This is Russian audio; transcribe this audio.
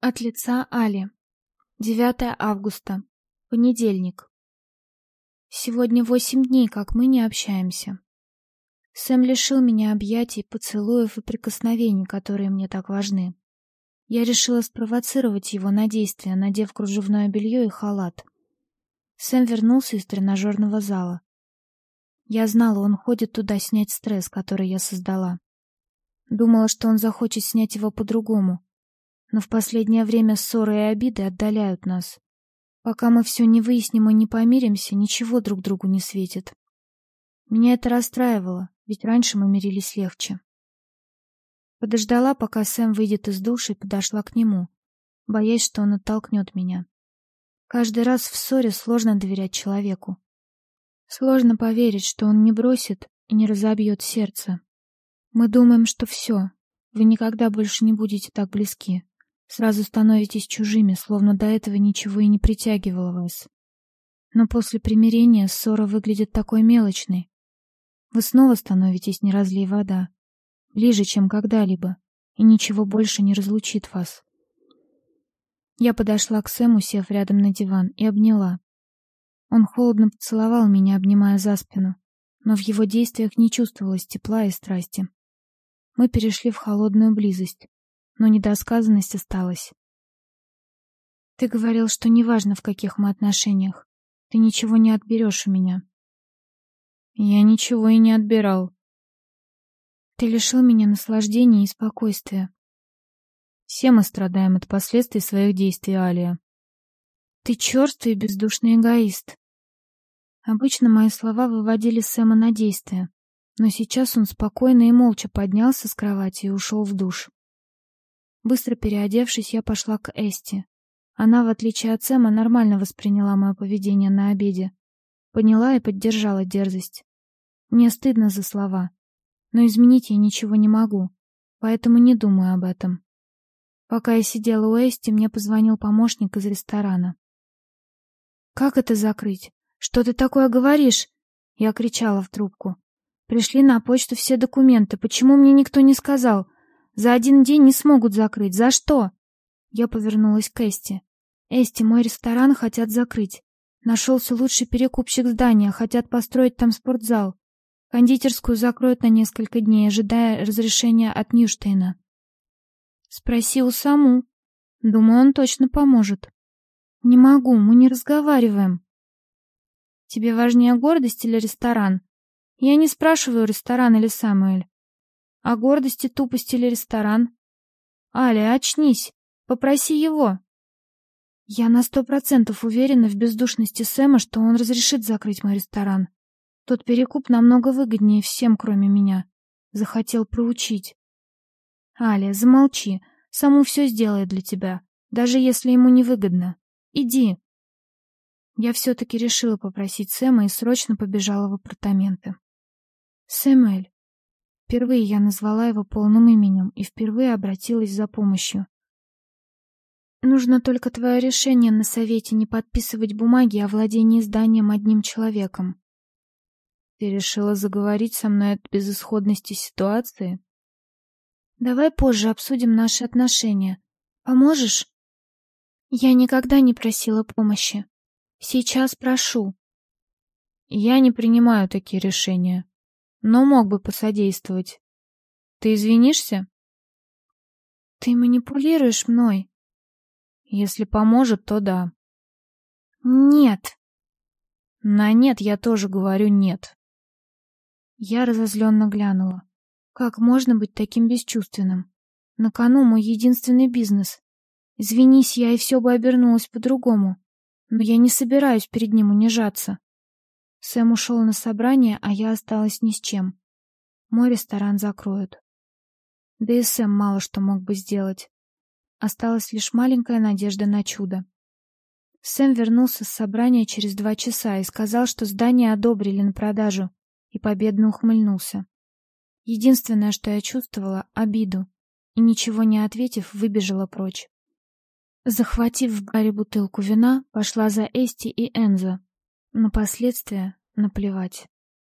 От лица Али. 9 августа. Понедельник. Сегодня восемь дней, как мы не общаемся. Сэм лишил меня объятий, поцелуев и прикосновений, которые мне так важны. Я решила спровоцировать его на действие, надев кружевное белье и халат. Сэм вернулся из тренажерного зала. Я знала, он ходит туда снять стресс, который я создала. Думала, что он захочет снять его по-другому, но в последнее время ссоры и обиды отдаляют нас. Пока мы все не выясним и не помиримся, ничего друг другу не светит. Меня это расстраивало, ведь раньше мы мирились легче. Подождала, пока Сэм выйдет из души, и подошла к нему, боясь, что он оттолкнет меня. Каждый раз в ссоре сложно доверять человеку. Сложно поверить, что он не бросит и не разобьет сердце. Мы думаем, что все, вы никогда больше не будете так близки. Сразу становитесь чужими, словно до этого ничего и не притягивало вас. Но после примирения ссора выглядит такой мелочной. Вы снова становитесь не разлей вода, ближе, чем когда-либо, и ничего больше не разлучит вас. Я подошла к Сэму, сев рядом на диван, и обняла. Он холодно поцеловал меня, обнимая за спину, но в его действиях не чувствовалось тепла и страсти. Мы перешли в холодную близость, но недосказанность осталась. Ты говорил, что неважно, в каких мы отношениях. Ты ничего не отберешь у меня. Я ничего и не отбирал. Ты лишил меня наслаждения и спокойствия. Все мы страдаем от последствий своих действий, Алия. Ты черствый и бездушный эгоист. Обычно мои слова выводили Сэма на действие, но сейчас он спокойно и молча поднялся с кровати и ушел в душ. Быстро переодевшись, я пошла к Эсти. Она, в отличие от Сэма, нормально восприняла мое поведение на обеде. Поняла и поддержала дерзость. Мне стыдно за слова, но изменить я ничего не могу, поэтому не думаю об этом. Пока я сидела у Эсти, мне позвонил помощник из ресторана. «Как это закрыть? Что ты такое говоришь?» Я кричала в трубку. «Пришли на почту все документы. Почему мне никто не сказал? За один день не смогут закрыть. За что? Я повернулась к Эсти. Эсти, мой ресторан хотят закрыть. Нашелся лучший перекупщик здания, хотят построить там спортзал. Кондитерскую закроют на несколько дней, ожидая разрешения от Ньюштейна. Спроси у Саму. Думаю, он точно поможет. Не могу, мы не разговариваем. Тебе важнее гордость или ресторан? Я не спрашиваю, ресторан или Самуэль. О гордости, тупости или ресторан? Аля, очнись. Попроси его. Я на сто процентов уверена в бездушности Сэма, что он разрешит закрыть мой ресторан. Тот перекуп намного выгоднее всем, кроме меня. Захотел проучить. Аля, замолчи. Саму все сделает для тебя, даже если ему не выгодно. Иди. Я все-таки решила попросить Сэма и срочно побежала в апартаменты. Сэмэль, Впервые я назвала его полным именем и впервые обратилась за помощью. Нужно только твое решение на совете не подписывать бумаги о владении зданием одним человеком. Ты решила заговорить со мной от безысходности ситуации? Давай позже обсудим наши отношения. Поможешь? Я никогда не просила помощи. Сейчас прошу. Я не принимаю такие решения но мог бы посодействовать. Ты извинишься? Ты манипулируешь мной. Если поможет, то да. Нет. На нет я тоже говорю нет. Я разозленно глянула. Как можно быть таким бесчувственным? На кону мой единственный бизнес. Извинись я, и все бы обернулось по-другому. Но я не собираюсь перед ним унижаться. Сэм ушел на собрание, а я осталась ни с чем. Мой ресторан закроют. Да и Сэм мало что мог бы сделать. Осталась лишь маленькая надежда на чудо. Сэм вернулся с собрания через два часа и сказал, что здание одобрили на продажу, и победно ухмыльнулся. Единственное, что я чувствовала — обиду, и, ничего не ответив, выбежала прочь. Захватив в баре бутылку вина, пошла за Эсти и Энзо, на последствия наплевать.